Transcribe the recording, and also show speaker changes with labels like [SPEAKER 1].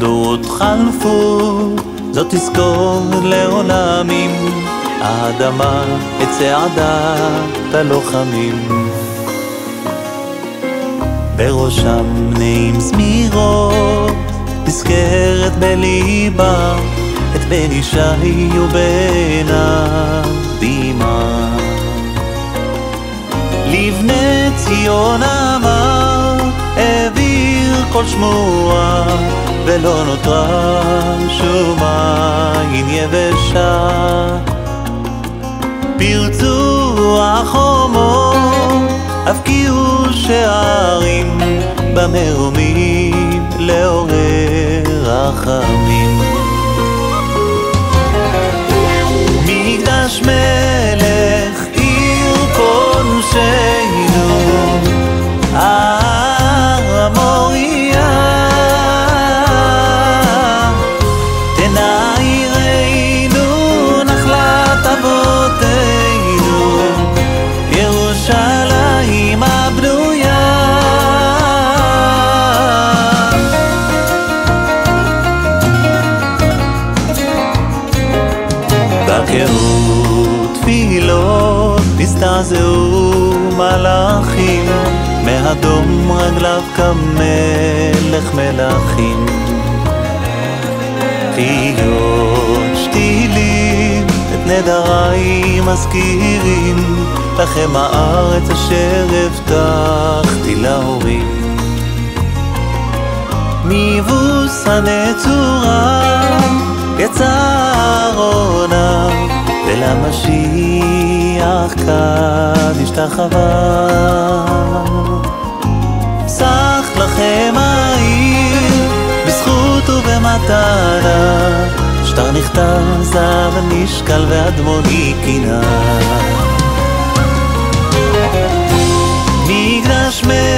[SPEAKER 1] דורות חלפו, זאת תזכור לעולמים, האדמה את צעדת הלוחמים. בראשם נעים זמירות, נזכרת בליבה את בן ישי ובן אבימה. לבני ציון אמר, העביר כל שמועה, ולא נותרה שום עין יבשה. פרצו החומות, הבקיעו שערים, במרומים לעורר רחמים. ירושלים הבנויה. בקהות תפילות הזדעזעו מלאכים מהדום רגליו כמלך מלכים תהיות שתילים את נדריי מזכירים לכם הארץ אשר הבטחתי להורים מיבוס הנצורה יצא ארונה ולמשיח כאן השתחווה סך לכם העיר בזכות ובמתנה שטר נכתב זהב נשקל ואדמוני קינה Dios me